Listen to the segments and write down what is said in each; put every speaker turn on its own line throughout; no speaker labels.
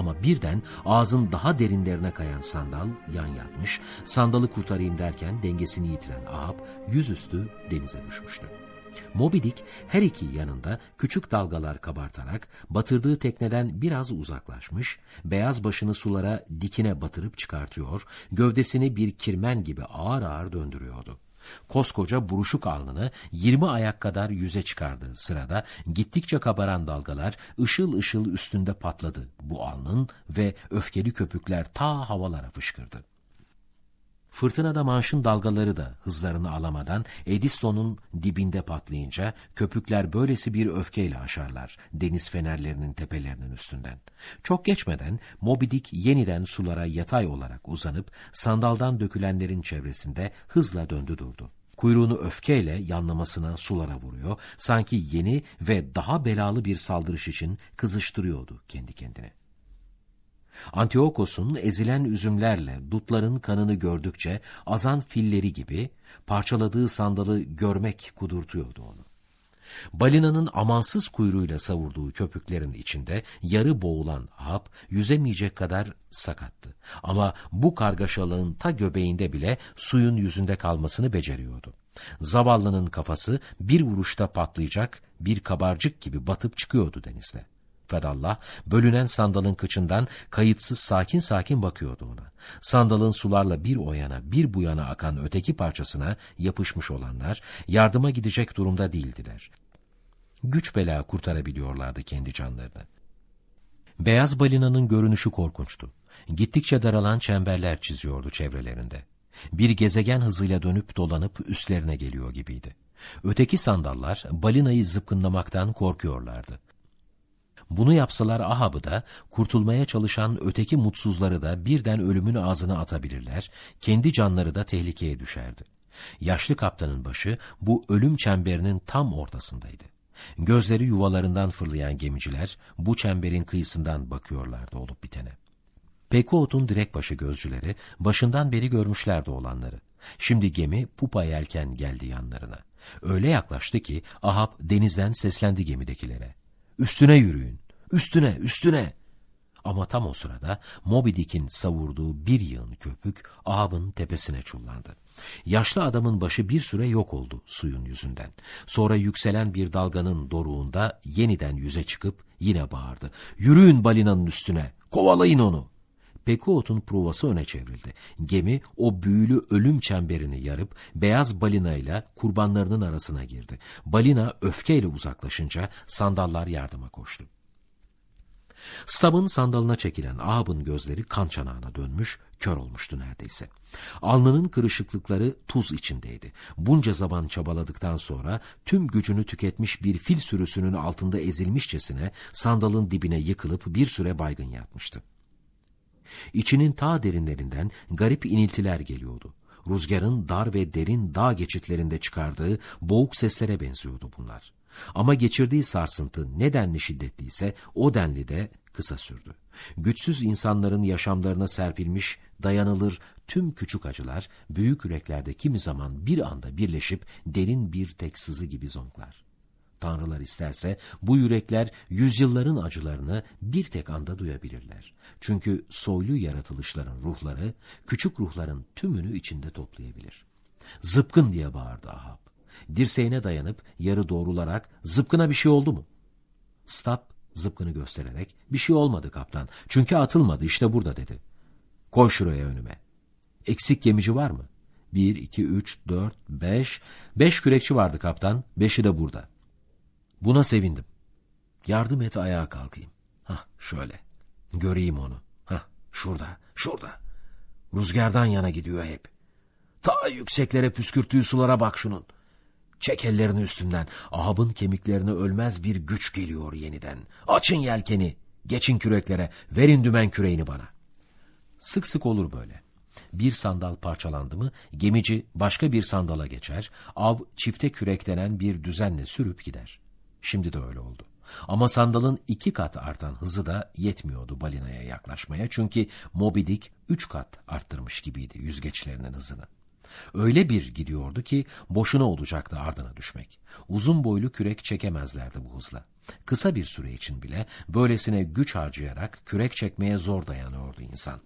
Ama birden ağzın daha derinlerine kayan sandal yan yatmış, sandalı kurtarayım derken dengesini yitiren Ahab yüzüstü denize düşmüştü. Moby Dick her iki yanında küçük dalgalar kabartarak batırdığı tekneden biraz uzaklaşmış, beyaz başını sulara dikine batırıp çıkartıyor, gövdesini bir kirmen gibi ağır ağır döndürüyordu. Koskoca buruşuk alnını 20 ayak kadar yüze çıkardığı sırada gittikçe kabaran dalgalar ışıl ışıl üstünde patladı bu alnın ve öfkeli köpükler ta havalara fışkırdı. Fırtınada manşın dalgaları da hızlarını alamadan Ediston'un dibinde patlayınca köpükler böylesi bir öfkeyle aşarlar deniz fenerlerinin tepelerinin üstünden. Çok geçmeden Moby Dick yeniden sulara yatay olarak uzanıp sandaldan dökülenlerin çevresinde hızla döndü durdu. Kuyruğunu öfkeyle yanlamasına sulara vuruyor, sanki yeni ve daha belalı bir saldırış için kızıştırıyordu kendi kendine. Antiokos'un ezilen üzümlerle dutların kanını gördükçe azan filleri gibi parçaladığı sandalı görmek kudurtuyordu onu. Balinanın amansız kuyruğuyla savurduğu köpüklerin içinde yarı boğulan Ahab yüzemeyecek kadar sakattı. Ama bu kargaşalığın ta göbeğinde bile suyun yüzünde kalmasını beceriyordu. Zavallının kafası bir vuruşta patlayacak bir kabarcık gibi batıp çıkıyordu denizde. Fedallah bölünen sandalın kıçından kayıtsız sakin sakin bakıyordu ona. Sandalın sularla bir o yana bir bu yana akan öteki parçasına yapışmış olanlar yardıma gidecek durumda değildiler. Güç bela kurtarabiliyorlardı kendi canlarını. Beyaz balinanın görünüşü korkunçtu. Gittikçe daralan çemberler çiziyordu çevrelerinde. Bir gezegen hızıyla dönüp dolanıp üstlerine geliyor gibiydi. Öteki sandallar balinayı zıpkınlamaktan korkuyorlardı. Bunu yapsalar Ahab'ı da, kurtulmaya çalışan öteki mutsuzları da birden ölümün ağzına atabilirler, kendi canları da tehlikeye düşerdi. Yaşlı kaptanın başı bu ölüm çemberinin tam ortasındaydı. Gözleri yuvalarından fırlayan gemiciler bu çemberin kıyısından bakıyorlardı olup bitene. Pekuot'un direk başı gözcüleri başından beri görmüşlerdi olanları. Şimdi gemi pupa yelken geldi yanlarına. Öyle yaklaştı ki Ahab denizden seslendi gemidekilere. Üstüne yürüyün, üstüne, üstüne. Ama tam o sırada Moby Dick'in savurduğu bir yığın köpük Ahab'ın tepesine çullandı. Yaşlı adamın başı bir süre yok oldu suyun yüzünden. Sonra yükselen bir dalganın doruğunda yeniden yüze çıkıp yine bağırdı. Yürüyün balinanın üstüne, kovalayın onu. Pekuot'un pruvası öne çevrildi. Gemi o büyülü ölüm çemberini yarıp beyaz balinayla kurbanlarının arasına girdi. Balina öfkeyle uzaklaşınca sandallar yardıma koştu. Stab'ın sandalına çekilen Ahab'ın gözleri kan çanağına dönmüş, kör olmuştu neredeyse. Alnının kırışıklıkları tuz içindeydi. Bunca zaman çabaladıktan sonra tüm gücünü tüketmiş bir fil sürüsünün altında ezilmişçesine sandalın dibine yıkılıp bir süre baygın yatmıştı. İçinin ta derinlerinden garip iniltiler geliyordu. Rüzgarın dar ve derin dağ geçitlerinde çıkardığı boğuk seslere benziyordu bunlar. Ama geçirdiği sarsıntı ne denli şiddetliyse o denli de kısa sürdü. Güçsüz insanların yaşamlarına serpilmiş, dayanılır tüm küçük acılar, büyük yüreklerde kimi zaman bir anda birleşip derin bir tek sızı gibi zonklar. Tanrılar isterse bu yürekler yüzyılların acılarını bir tek anda duyabilirler. Çünkü soylu yaratılışların ruhları küçük ruhların tümünü içinde toplayabilir. Zıpkın diye bağırdı Ahab. Dirseğine dayanıp yarı doğrularak zıpkına bir şey oldu mu? Stab zıpkını göstererek bir şey olmadı kaptan. Çünkü atılmadı işte burada dedi. Koy şuraya önüme. Eksik gemici var mı? Bir, iki, üç, dört, beş. Beş kürekçi vardı kaptan. Beşi de burada. Buna sevindim. Yardım et ayağa kalkayım. Hah şöyle. Göreyim onu. Hah şurada, şurada. Rüzgardan yana gidiyor hep. Ta yükseklere püskürttüğü sulara bak şunun. Çek ellerini üstümden. Ahab'ın kemiklerine ölmez bir güç geliyor yeniden. Açın yelkeni. Geçin küreklere. Verin dümen küreğini bana. Sık sık olur böyle. Bir sandal parçalandı mı gemici başka bir sandala geçer, av çifte kürek denen bir düzenle sürüp gider. Şimdi de öyle oldu. Ama sandalın iki kat artan hızı da yetmiyordu balinaya yaklaşmaya çünkü Moby Dick üç kat arttırmış gibiydi yüzgeçlerinin hızını. Öyle bir gidiyordu ki boşuna olacaktı ardına düşmek. Uzun boylu kürek çekemezlerdi bu hızla. Kısa bir süre için bile böylesine güç harcayarak kürek çekmeye zor dayanıyordu insan.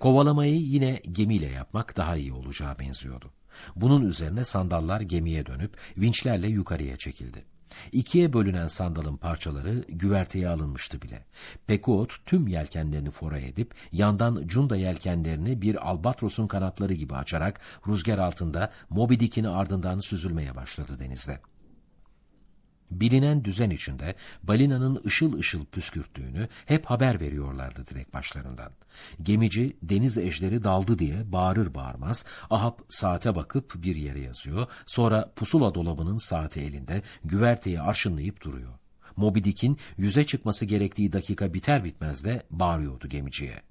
Kovalamayı yine gemiyle yapmak daha iyi olacağı benziyordu. Bunun üzerine sandallar gemiye dönüp vinçlerle yukarıya çekildi. İkiye bölünen sandalın parçaları güverteye alınmıştı bile. Pekuot tüm yelkenlerini fora edip yandan cunda yelkenlerini bir albatrosun kanatları gibi açarak rüzgar altında Moby Dick'in ardından süzülmeye başladı denizde. Bilinen düzen içinde balinanın ışıl ışıl püskürttüğünü hep haber veriyorlardı direkt başlarından. Gemici deniz ejderi daldı diye bağırır bağırmaz Ahab saate bakıp bir yere yazıyor. Sonra pusula dolabının saati elinde güverteyi arşınlayıp duruyor. Moby Dick'in yüze çıkması gerektiği dakika biter bitmez de bağırıyordu gemiciye.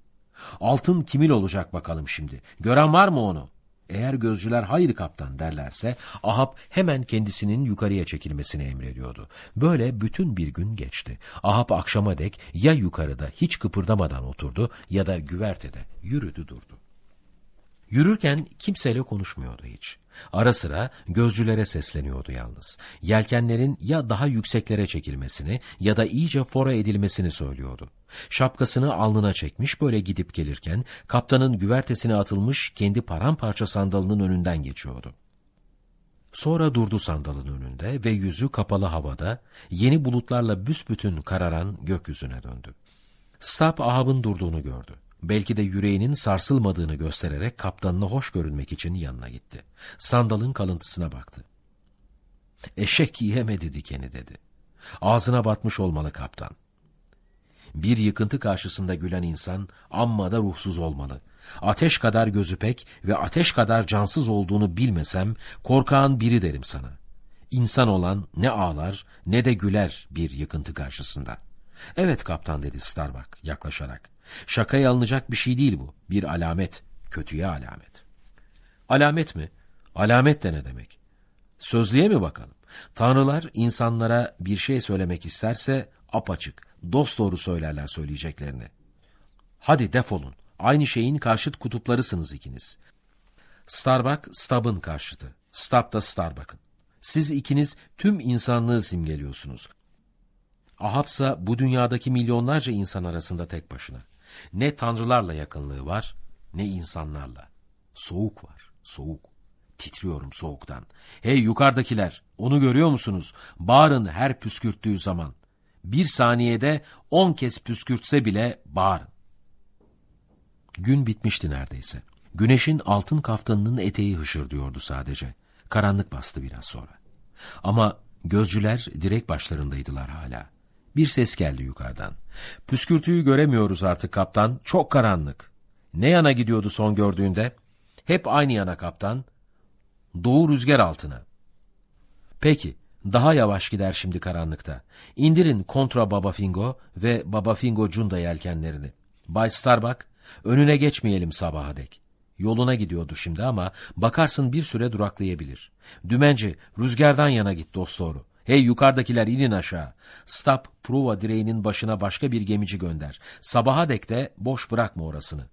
Altın kimin olacak bakalım şimdi? Gören var mı onu? Eğer gözcüler hayır kaptan derlerse Ahab hemen kendisinin yukarıya çekilmesini emrediyordu. Böyle bütün bir gün geçti. Ahab akşama dek ya yukarıda hiç kıpırdamadan oturdu ya da güvertede yürüdü durdu. Yürürken kimseyle konuşmuyordu hiç. Ara sıra gözcülere sesleniyordu yalnız. Yelkenlerin ya daha yükseklere çekilmesini ya da iyice fora edilmesini söylüyordu. Şapkasını alnına çekmiş böyle gidip gelirken kaptanın güvertesine atılmış kendi paramparça sandalının önünden geçiyordu. Sonra durdu sandalın önünde ve yüzü kapalı havada yeni bulutlarla büsbütün kararan gökyüzüne döndü. Stab Ahab'ın durduğunu gördü. Belki de yüreğinin sarsılmadığını göstererek kaptanına hoş görünmek için yanına gitti. Sandalın kalıntısına baktı. Eşek yiyemedi dikeni dedi. Ağzına batmış olmalı kaptan. Bir yıkıntı karşısında gülen insan amma da ruhsuz olmalı. Ateş kadar gözü pek ve ateş kadar cansız olduğunu bilmesem korkağın biri derim sana. İnsan olan ne ağlar ne de güler bir yıkıntı karşısında. Evet kaptan dedi Starbuck yaklaşarak. Şakaya alınacak bir şey değil bu. Bir alamet. Kötüye alamet. Alamet mi? Alamet de ne demek? Sözlüğe mi bakalım? Tanrılar insanlara bir şey söylemek isterse apaçık, dosdoğru söylerler söyleyeceklerini. Hadi defolun. Aynı şeyin karşıt kutuplarısınız ikiniz. Starbuck, Stubb'ın karşıtı. Stubb da Starbuck'ın. Siz ikiniz tüm insanlığı simgeliyorsunuz. Ahabsa bu dünyadaki milyonlarca insan arasında tek başına. Ne tanrılarla yakınlığı var, ne insanlarla. Soğuk var, soğuk. Titriyorum soğuktan. Hey yukarıdakiler, onu görüyor musunuz? Bağırın her püskürttüğü zaman. Bir saniyede on kez püskürtse bile bağırın. Gün bitmişti neredeyse. Güneşin altın kaftanının eteği hışırdıyordu sadece. Karanlık bastı biraz sonra. Ama gözcüler direk başlarındaydılar hala. Bir ses geldi yukarıdan. Püskürtüyü göremiyoruz artık kaptan, çok karanlık. Ne yana gidiyordu son gördüğünde? Hep aynı yana kaptan. Doğu rüzgar altına. Peki, daha yavaş gider şimdi karanlıkta. İndirin kontra Baba Fingo ve Baba Fingo Cunda yelkenlerini. Bay Starbuck, önüne geçmeyelim sabaha dek. Yoluna gidiyordu şimdi ama bakarsın bir süre duraklayabilir. Dümenci, rüzgardan yana git dost doğru. Hey yukarıdakiler inin aşağı. Stop prova direğinin başına başka bir gemici gönder. Sabaha dek de boş bırakma orasını.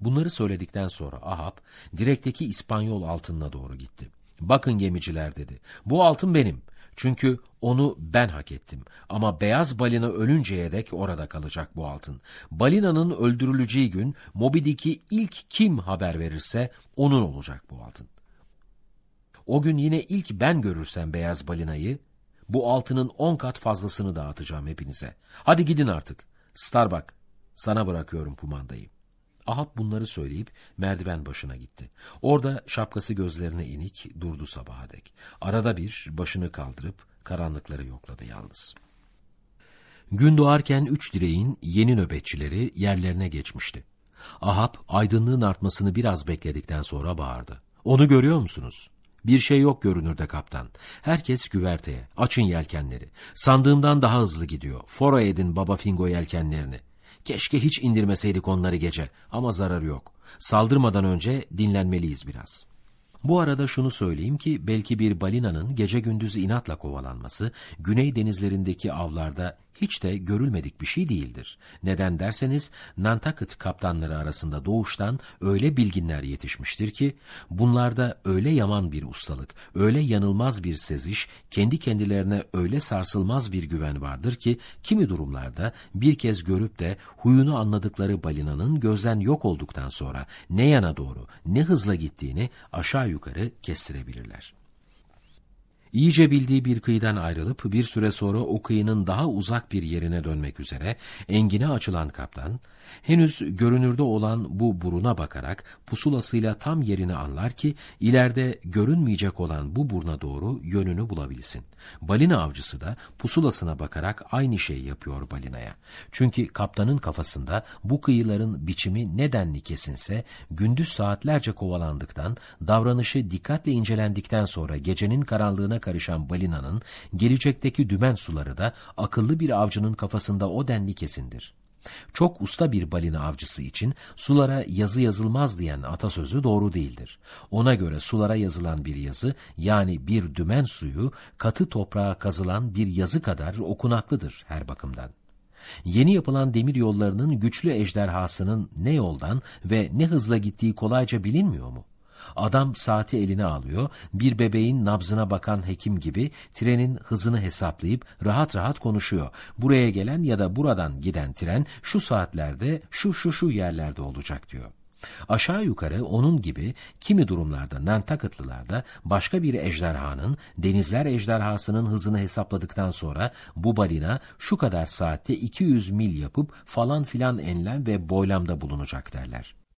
Bunları söyledikten sonra Ahab direkteki İspanyol altınına doğru gitti. Bakın gemiciler dedi. Bu altın benim. Çünkü onu ben hak ettim. Ama beyaz balina ölünceye dek orada kalacak bu altın. Balinanın öldürüleceği gün Moby Dick'i ilk kim haber verirse onun olacak bu altın. O gün yine ilk ben görürsem beyaz balinayı bu altının on kat fazlasını dağıtacağım hepinize. Hadi gidin artık. Starbuck, sana bırakıyorum kumandayı. Ahab bunları söyleyip merdiven başına gitti. Orada şapkası gözlerine inik durdu sabaha dek. Arada bir başını kaldırıp karanlıkları yokladı yalnız. Gün doğarken üç direğin yeni nöbetçileri yerlerine geçmişti. Ahab aydınlığın artmasını biraz bekledikten sonra bağırdı. Onu görüyor musunuz? Bir şey yok görünürde kaptan. Herkes güverteye. Açın yelkenleri. Sandığımdan daha hızlı gidiyor. Fora edin baba fingo yelkenlerini. Keşke hiç indirmeseydik onları gece ama zararı yok. Saldırmadan önce dinlenmeliyiz biraz. Bu arada şunu söyleyeyim ki belki bir balinanın gece gündüz inatla kovalanması Güney denizlerindeki avlarda hiç de görülmedik bir şey değildir. Neden derseniz Nantucket kaptanları arasında doğuştan öyle bilginler yetişmiştir ki bunlarda öyle yaman bir ustalık, öyle yanılmaz bir seziş, kendi kendilerine öyle sarsılmaz bir güven vardır ki kimi durumlarda bir kez görüp de huyunu anladıkları balinanın gözden yok olduktan sonra ne yana doğru ne hızla gittiğini aşağı yukarı kestirebilirler. İyice bildiği bir kıyıdan ayrılıp bir süre sonra o kıyının daha uzak bir yerine dönmek üzere engine açılan kaptan, henüz görünürde olan bu buruna bakarak pusulasıyla tam yerini anlar ki ileride görünmeyecek olan bu buruna doğru yönünü bulabilsin. Balina avcısı da pusulasına bakarak aynı şeyi yapıyor balinaya. Çünkü kaptanın kafasında bu kıyıların biçimi nedenli kesinse gündüz saatlerce kovalandıktan, davranışı dikkatle incelendikten sonra gecenin karanlığına karışan balinanın gelecekteki dümen suları da akıllı bir avcının kafasında o denli kesindir. Çok usta bir balina avcısı için sulara yazı yazılmaz diyen atasözü doğru değildir. Ona göre sulara yazılan bir yazı yani bir dümen suyu katı toprağa kazılan bir yazı kadar okunaklıdır her bakımdan. Yeni yapılan demir yollarının güçlü ejderhasının ne yoldan ve ne hızla gittiği kolayca bilinmiyor mu? Adam saati eline alıyor, bir bebeğin nabzına bakan hekim gibi trenin hızını hesaplayıp rahat rahat konuşuyor. Buraya gelen ya da buradan giden tren şu saatlerde şu şu şu yerlerde olacak diyor. Aşağı yukarı onun gibi kimi durumlarda Nantucketlılarda başka bir ejderhanın denizler ejderhasının hızını hesapladıktan sonra bu balina şu kadar saatte 200 mil yapıp falan filan enlem ve boylamda bulunacak derler.